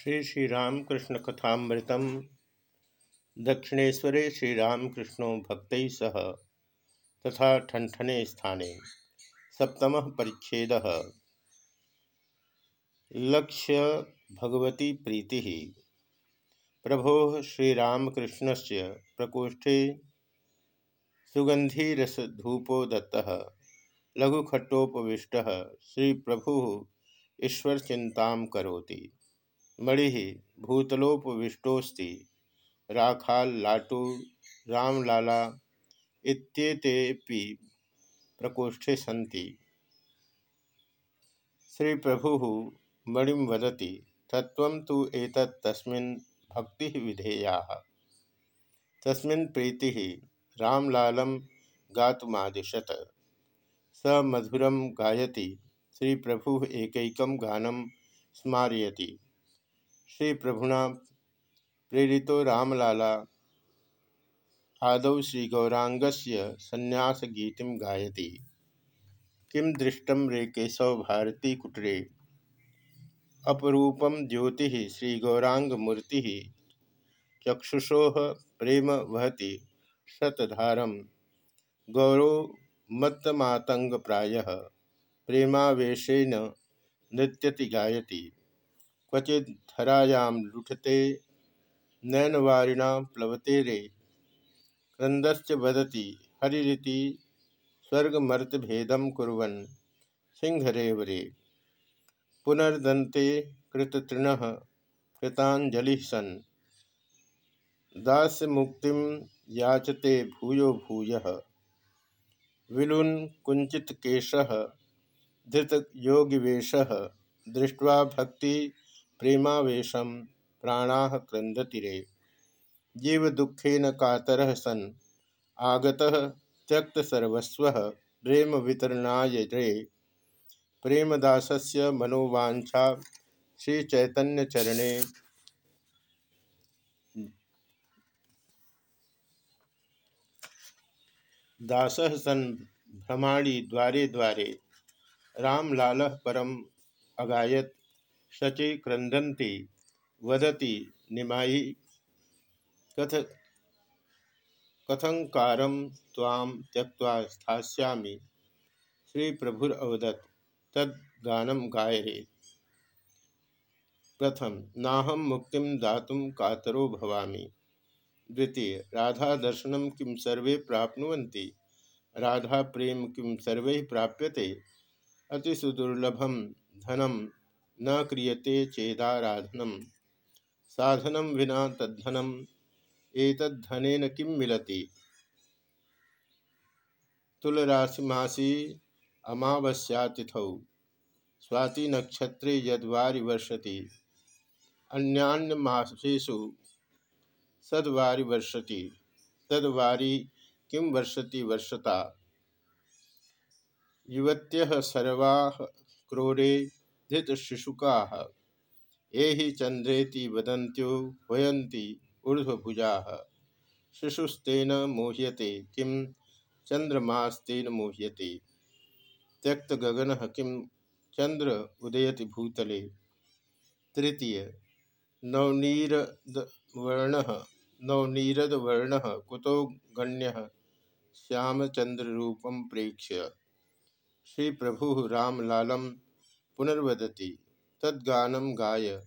श्री श्रीरामकृष्ण कथामृतम। दक्षिणेश्वरे श्रीरामकृष्णो भक्त सह तथा ठनठने स्थाने सप्तम परिच्छेद। लक्ष्य भगवती प्रीति। प्रभो श्रीरामकृष्ण से प्रकोष्ठे सुगंधीरसधूपो दत्ता लघुखट्टोपविष्ट, श्री प्रभु ईश्वर चिंता करोति। मणि भूतलोपविष्टोस्ति राखाल, लाटू, रामलाला इत्येतेपि प्रकोष्ठे सन्ति। श्री प्रभु मणिं वदति, तत्त्वं तु एतत् तस्मिन् भक्तिः विधेया। तस्मिन् प्रीतिः रामलालं गातुमादिशत। स मधुरं गायति श्री प्रभु एकैकं गानं स्मारयति। श्री प्रभुना प्रेरितो रामलाला। आदौ श्री गौरांगस्य संन्यास गीति गायति। किम दृष्टम रे केशव भारती कुटरे? अपरूपम ज्योति श्री गौरांग मूर्ति चक्षुषो प्रेम वहति शतधारम गौरव मत्तमातंग प्राय प्रेमावेशेन नृत्यति गायति। क्वचिधरायां लुठते, नैनवारिणा प्लवते रे। क्रंदश्च वदति, हरिरीति, स्वर्गमर्तभेदं कुर्वन् सिंहरेव रे। पुनर्दन्ते कृततृणः, कृताञ्जलिः सन्। दास्यमुक्तिं याचते भूयो भूयः। विलुन् कुञ्चितकेशः धृतयोगिवेशः, दृष्ट्वा भक्ति प्रेमावेशम प्राणा क्रंदति जीव दुखेन कातर सन। आगत त्यक्त सर्वस्व प्रेम वितरणाय रे प्रेमदासस्य मनोवांछा श्री चैतन्य चरणे दास सन भ्रमाणी द्वारे द्वारे। रामलाल परम अगायत। शचि क्रंदन्ति वदति निमाई कथ कथंकारम ताम त्यक्त्वा स्थास्यामि। श्री प्रभुर अवदत तद गानम गाय रे प्रथम नाहम मुक्तिम दातुम कातरो भवामी। द्वितीय राधा दर्शनम किम सर्वे प्राप्नुवन्ति? राधा प्रेम किम सर्वे प्राप्यते? अतिसुदुर्लभम धनम न क्रियते चेदाराधनम। साधनम विना तद्धनम एतद्धनेन किम मिलति? तुलराशिमासी अमावस्यातिथौ स्वाति नक्षत्रे यद्वारि वर्षति अन्यान्यमासेषु सद्वारि वर्षति तद्वारि किं वर्षति वर्षता? युवत्यः सर्वाः क्रोरे धृतशिशुका ये ही चंद्रेति वदन्त्यो वयन्ति ऊर्ध्वभुजा। शिशुस्तेन मोह्यते किं? चंद्रमास्तेन मोह्यते। त्यक्त गगन किं? चंद्र उदयति भूतले। तृतीय, नवनीरदवर्ण। नवनीरदवर्ण कुतो गण्य? श्यामचंद्रूपम प्रेक्ष्य। श्री प्रभु रामलालम पुनर्वदति। तद्गानम गाय।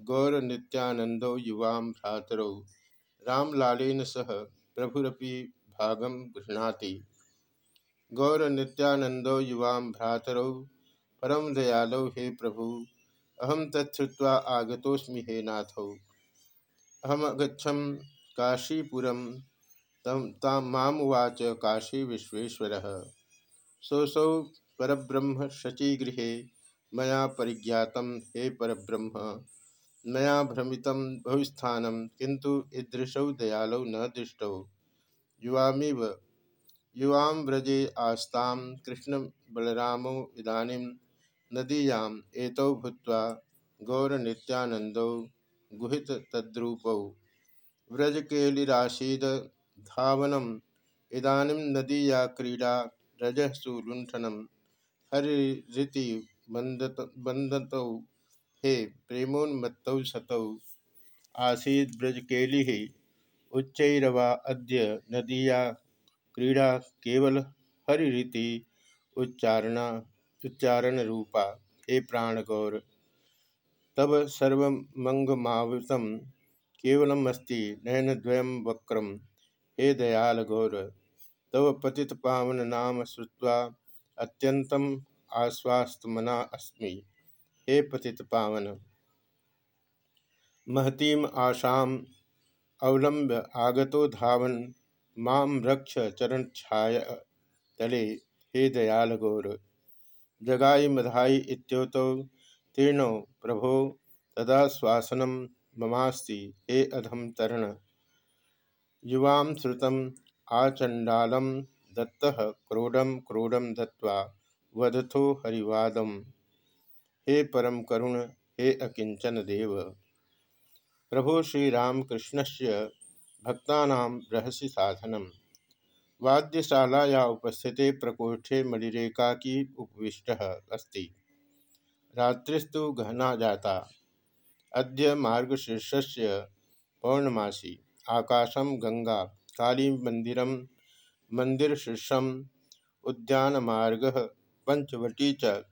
गौर नित्यानंदो युवां भ्रातरौ। रामलालेन सह प्रभुरपि गृह्णाति। गौर नित्यानंदो युवां भ्रातरौ। परम दयालौ हे प्रभु। अहम तत्वा आगतोस्मि हे नाथौ। काशीपुरम तम मामुवाच काशी विश्वेश्वरः सोऽसौ परब्रह्म शचीगृहे। मया परिज्ञात हे परब्रह्म। मया भ्रमित भविस्थान किंतु ईदृशौ दयालौ न दृष्टौ। युवामीव, युवां व्रजे आस्तां, कृष्ण बलरामौ इदानीं नदीयाम् एतौ भूत्वा गौरनित्यानन्दौ गुहित तद्रूपौ। व्रजकेलिराशीद धावनम् इदानीं नदीया क्रीडा रजसु लुण्ठनं बंदत हे प्रेमोन्मत्तौ सतौ। आसीद्ब्रजकेलिः उच्चैरवा अद्य नदीया क्रीडा केवल हरिरीति उच्चारणा उच्चारण रूपा हे प्राणगौर तब सर्वमंगमावृतम केवलमस्ति नयनद्वयम वक्रम हे दयाल गौर तव पतित पावन नाम श्रुवा अत्यंतम आश्वास्तमना अस्मि। हे पतित पावन। महतीम आशाम अवलंब्य आगतो धावन, माम रक्ष चरण छाया तले। हे दयाल गौर, जगाई मधाई इत्योतो तीर्णो प्रभो, तदा श्वासनम ममास्ति। हे अधम तरण युवाम श्रुतम आचंडालम दत्तः क्रोडम क्रोडम दत्वा वदथो हरिवादम। हे परम करुण, हे अकिंचन देव। प्रभो श्रीरामकृष्ण से भक्ता रहस्य साधनम। वाद्यशालाया उपस्थिते प्रकोष्ठे मणिरेका की उपविष्ट अस्ति। रात्रिस्तु गहना जाता। अद्य मार्गशीर्षस्य पौर्णमासी। आकाशम गंगा काली मंदिर मंदिरशीर्षम उद्यानमार्ग पंचवटी च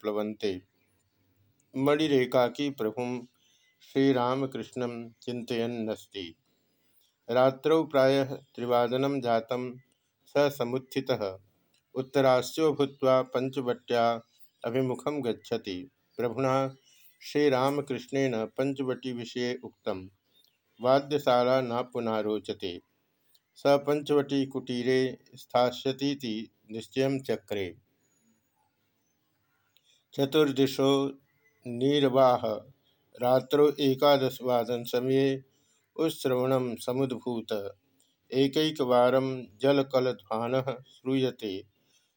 प्लवंते मणिरेका की प्रभु श्रीरामकृष्ण चिंतनस्ती रात्रौ प्रायः त्रिवादनं जातं स समुत्थितः उत्तरास्यो भूत्वा पञ्चवट्या अभिमुखं गच्छति। प्रभुना श्रीरामकृष्णेन पञ्चवटीविषये उक्तं। वाद्यशाला न पुनः रोचते स पञ्चवटीकुटीरे स्थास्यतीति निश्चयं चक्रे। चतुर्दिशो नीरवाह, रात्रौ एकादशवादन समये उश्रवण समुद्भूत। एकैकवार जलकलध्वान श्रूयते।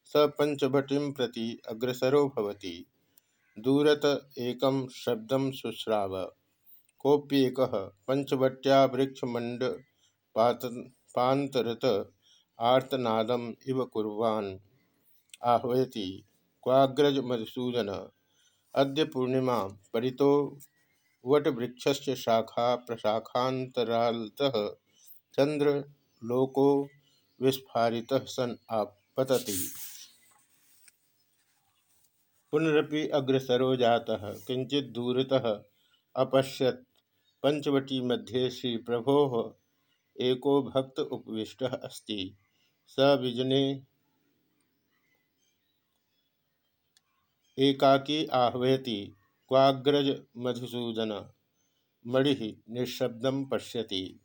स पंचभटिं प्रति अग्रसरो भवति। दूरत एक शब्द शुश्राव। कोप्येक पंचवट्या वृक्षमंड पातरत आर्तनादम इव कुर्वान्। आह्वयति क्वाग्रज मधुसूदन अद्य पूर्णिमा परितो वटवृक्षस्य शाखा प्रशाखान्तरालतः चंद्रलोको विस्फारितः सन आपतति। पुनरपि अग्रसरो जातः। किंचित दूरतः अपश्यत्। पंचवटी मध्ये श्री प्रभो एको भक्त उपविष्ट अस्ति। स विजने एकाकी आह्वयति। क्वाग्रज मधुसूदन मणि निःशब्द पश्यति।